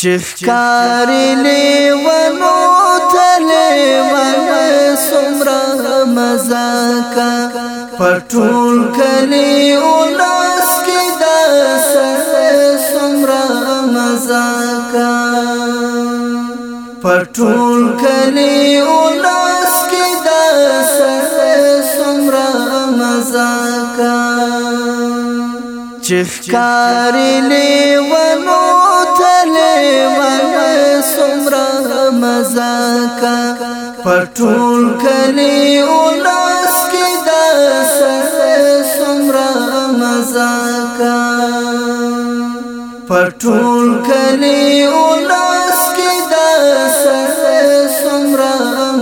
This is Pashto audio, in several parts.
چفکار لیوانو تلیوان سمرا مزاکا پټول کلی اولاس کی دا سر سمرا مزاکا پټول کلی اولاس کی دا سر سمرا مزاکا چفکار لیوانو والا سمرا مزاکا پټول کلی اولاس کې دا سمرا مزاکا پټول کلی اولاس کې دا سمرا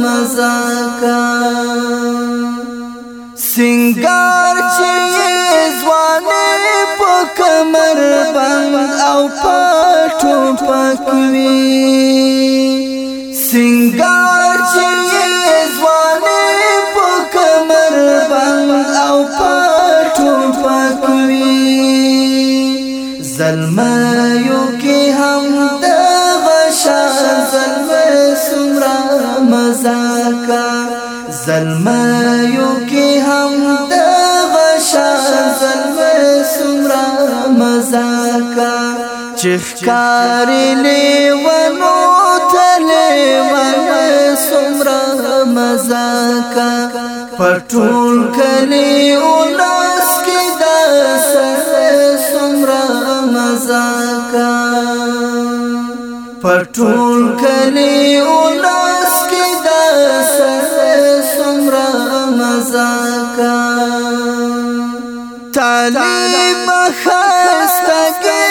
مزاکا وي سنگار چې ځواني په کمر بند او پټو پکوي زلمایو کې هم د غشا زلمه سمرا مزاکا زلمایو چخکاری لیوانو تلیوان سمرا مزاکا پټول کلی اولس کی دا سمرا مزاکا پټول کلی اولس کی دا سمرا مزاکا تعالی بخستګی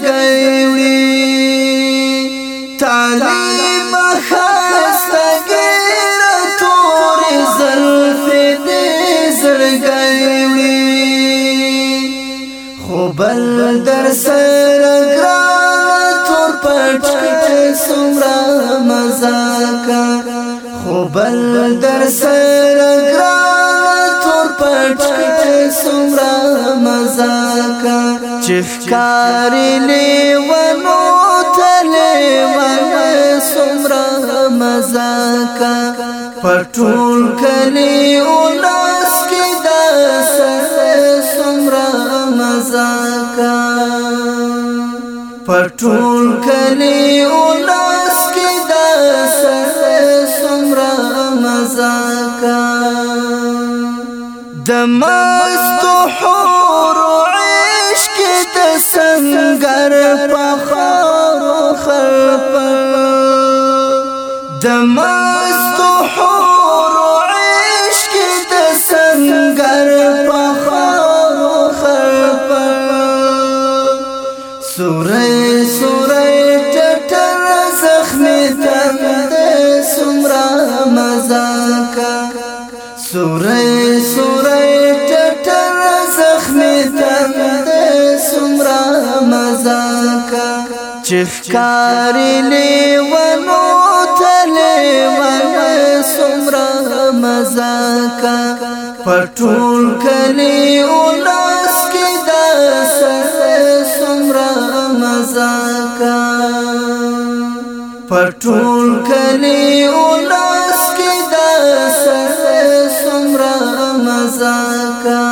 زګي وړي تعلیم خسته ګر تور زلف دې زړګي وړي خو بل در سره ګران تور پټ سمرا مزاکا خو بل در سره ګران تور پټ سمرا مزاکا چفکار لیوانو تلیوان سمرا مزاکا پټول کلی اولاس کی دا سمرا مزاکا پټول کلی اولاس کی دا سمرا مزاکا دمستو حور سنگر پخارو خلپ دمست حور عشق د سنگر پخارو خلپ سورې سورې ټټر زخمې تند سمرا مزاکا سورې چفکاری لیونو تلی ون سمرا مزاکا پټول کلی اولاس کی دا سمرا مزاکا پټول کلی اولاس کی دا سمرا مزاکا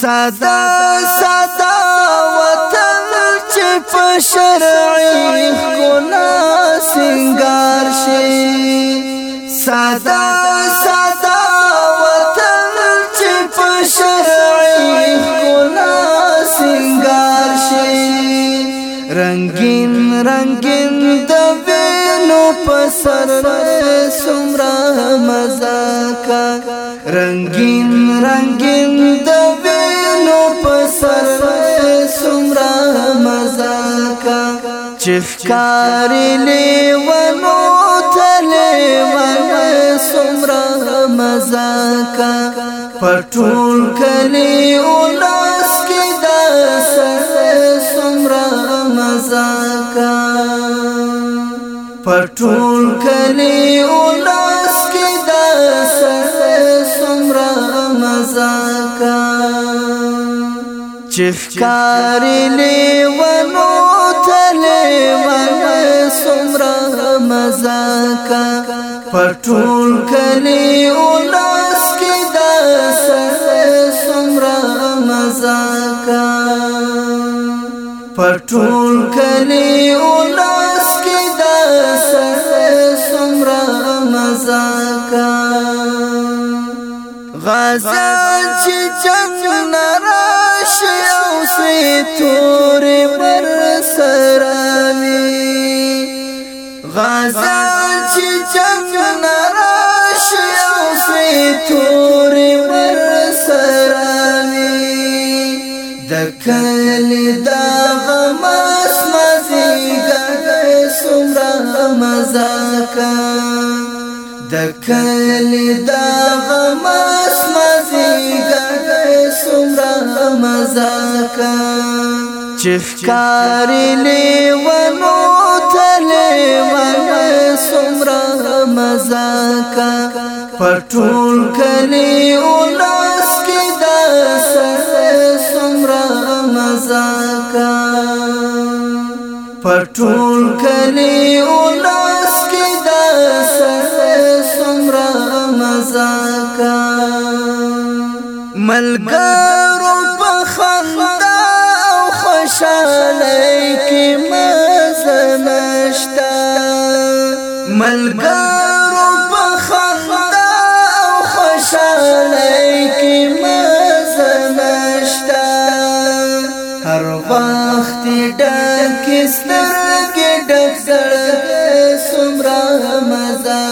ساده ګلونه سنگار شي ساده ساده وطن چې په شرعي ګلونه سنگار شي رنگین رنگین د وینو په سر سمرا مزا کا رنگین رنگ چفکاری لیوانو تلیوان سمرا مزاکا پټول کلی اولس کې د سمرا مزاکا پټول کلی اولس کې د سمرا مزاکا چفکاری لیوانو ورنه سمرا مزاکا پټول کلی اولاس کې دا سمرا مزاکا پټول کلی اولاس کې دا سمرا مزاکا غزا چې جنگ نارا شي او سوی تور مر سرانی غزل چې جنگ نراشي او سوی تور مر سرانی د کلی دا غمس مزیګ سمرا مزاکا د کلی مزاکا چخکاری لیونو تلی ون سمرا مزاکا پټون کلی اولس کی دا سر سمرا مزاکا پټون کلی اولس کی دا سر سمرا مزاکا ملګر خوشاله کی مزنشتا ملګرو په خندا او خوشاله کی مزنشتا هر وخت ډک سترګې ډک سمرا مزه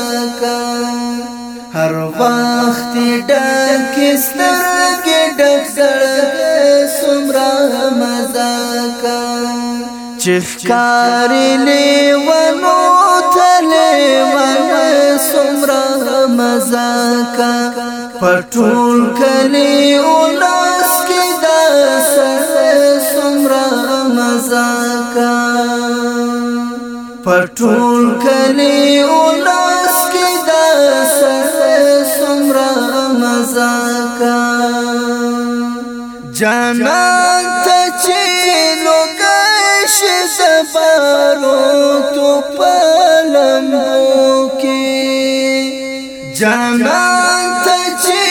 هر وخت ډک سترګې ډک زړه سمرا مزا کا چخکار لیوانو تلې ون سمرا مزا کا پټول کلی اولاس کې داس سمرا مزا کا پټول کلی اولاس کې داس سمرا مزاکا جانان تا چی لوگش زبارو تو پلمو کی جانان تا چی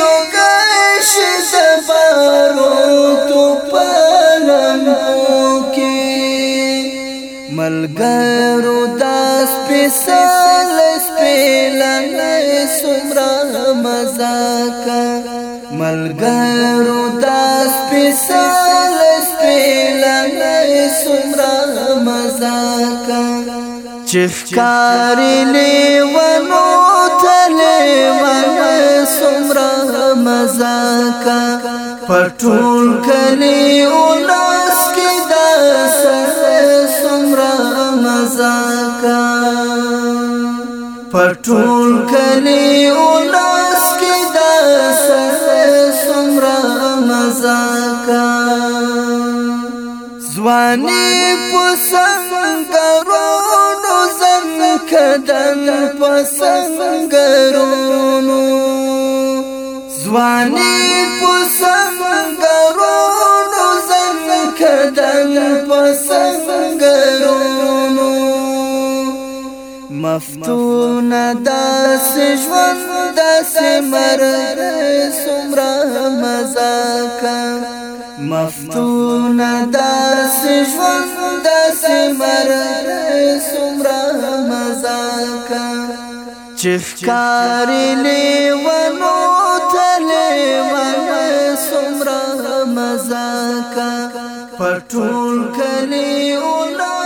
لوگش زبارو تو پلمو کی ملګرو داس پیسل لنه سمرا مزاکا ملګرو تاس پسال سپیلنه سمرا مزاکا چفکاری لیونو تلی ونه سمرا مزاکا پټول کلی اولاس کې دا سمرا مزاکا پټول کلی اولاس کې د سره سمرا مزاکا ځواني پسنګ ورونو زم کدن پسنګ ورونو ځواني پسنګ مفتون داس ژوند داس مرګ سمرا مزاکا مفتون داس ژوند داس مرګ سمرا مزاکا چخکار لیوانو تلې ور سمرا مزاکا پټول کلی اولاد